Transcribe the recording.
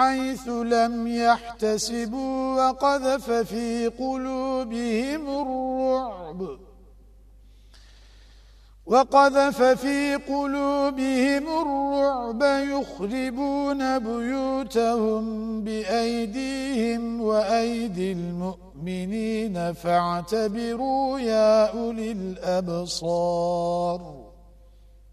حيث لم يحتسبوا وقذف في قلوبهم الرعب. وقذف في قلوبهم الرعب يخربون بيوتهم بأيديهم وأيدي المؤمنين فاعتبروا يا أولي الأبصار.